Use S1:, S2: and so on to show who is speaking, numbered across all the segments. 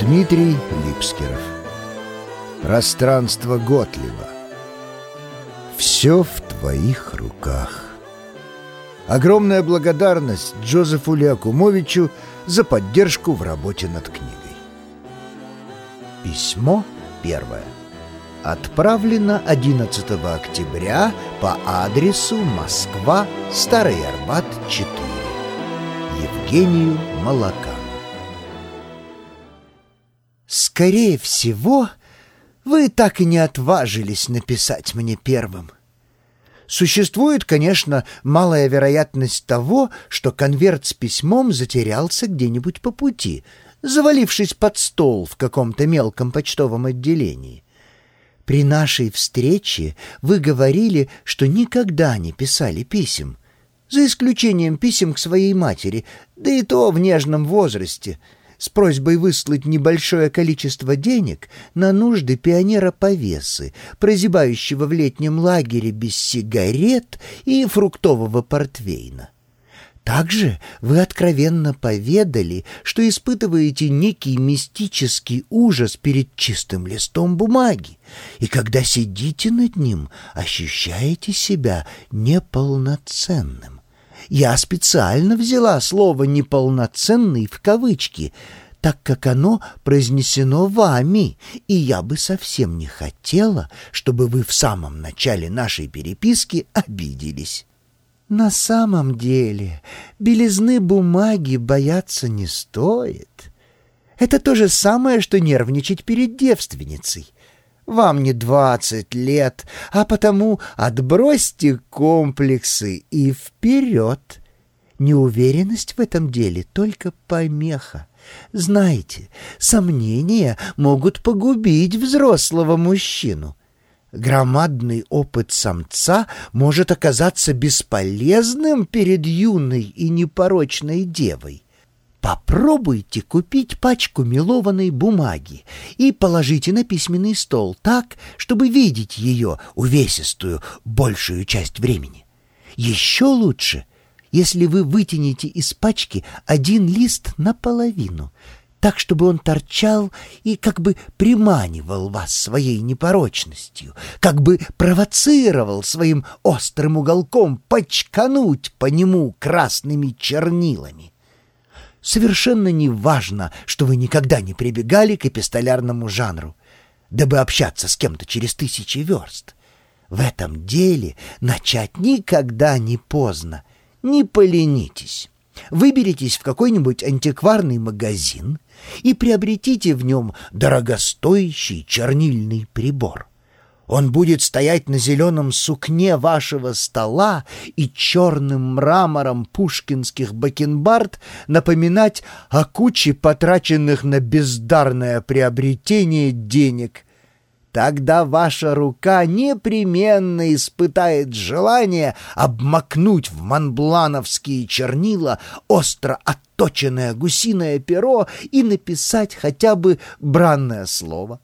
S1: Дмитрий Липскеров Пространство Готлева Все в твоих руках Огромная благодарность Джозефу Леокумовичу за поддержку в работе над книгой. Письмо первое. Отправлено 11 октября по адресу Москва, Старый Арбат, 4. Евгению Молокану. Скорее всего, вы так и не отважились написать мне первым. Существует, конечно, малая вероятность того, что конверт с письмом затерялся где-нибудь по пути, завалившись под стол в каком-то мелком почтовом отделении. При нашей встрече вы говорили, что никогда не писали писем, за исключением писем к своей матери, да и то в нежном возрасте — с просьбой выслать небольшое количество денег на нужды пионера-повесы, прозябающего в летнем лагере без сигарет и фруктового портвейна. Также вы откровенно поведали, что испытываете некий мистический ужас перед чистым листом бумаги, и когда сидите над ним, ощущаете себя неполноценным. Я специально взяла слово «неполноценный» в кавычки, так как оно произнесено вами, и я бы совсем не хотела, чтобы вы в самом начале нашей переписки обиделись. На самом деле белизны бумаги бояться не стоит. Это то же самое, что нервничать перед девственницей. Вам не двадцать лет, а потому отбросьте комплексы и вперед. Неуверенность в этом деле только помеха. Знаете, сомнения могут погубить взрослого мужчину. Громадный опыт самца может оказаться бесполезным перед юной и непорочной девой. Попробуйте купить пачку мелованной бумаги и положите на письменный стол так, чтобы видеть ее увесистую большую часть времени. Еще лучше, если вы вытянете из пачки один лист наполовину, так, чтобы он торчал и как бы приманивал вас своей непорочностью, как бы провоцировал своим острым уголком почкануть по нему красными чернилами. Совершенно не важно, что вы никогда не прибегали к эпистолярному жанру, дабы общаться с кем-то через тысячи верст. В этом деле начать никогда не поздно. Не поленитесь. Выберитесь в какой-нибудь антикварный магазин и приобретите в нем дорогостоящий чернильный прибор. Он будет стоять на зеленом сукне вашего стола и черным мрамором пушкинских бакенбард напоминать о куче потраченных на бездарное приобретение денег. Тогда ваша рука непременно испытает желание обмакнуть в манблановские чернила остро отточенное гусиное перо и написать хотя бы бранное слово.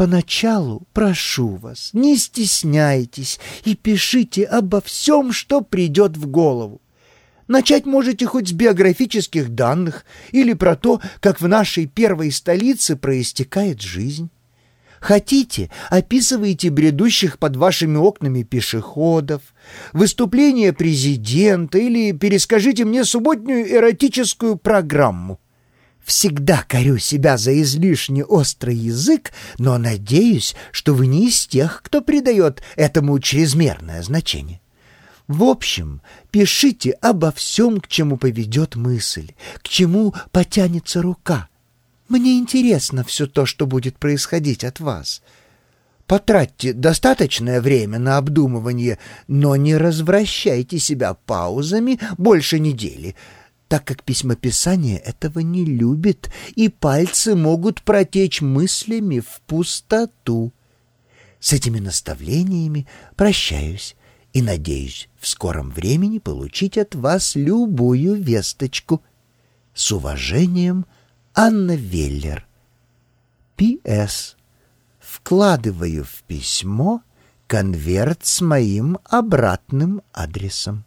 S1: Поначалу, прошу вас, не стесняйтесь и пишите обо всем, что придет в голову. Начать можете хоть с биографических данных или про то, как в нашей первой столице проистекает жизнь. Хотите, описывайте бредущих под вашими окнами пешеходов, выступление президента или перескажите мне субботнюю эротическую программу. Всегда корю себя за излишне острый язык, но надеюсь, что вы не из тех, кто придает этому чрезмерное значение. В общем, пишите обо всем, к чему поведет мысль, к чему потянется рука. Мне интересно все то, что будет происходить от вас. Потратьте достаточное время на обдумывание, но не развращайте себя паузами больше недели — так как письмописание этого не любит, и пальцы могут протечь мыслями в пустоту. С этими наставлениями прощаюсь и надеюсь в скором времени получить от вас любую весточку. С уважением, Анна Веллер. П.С. Вкладываю в письмо конверт с моим обратным адресом.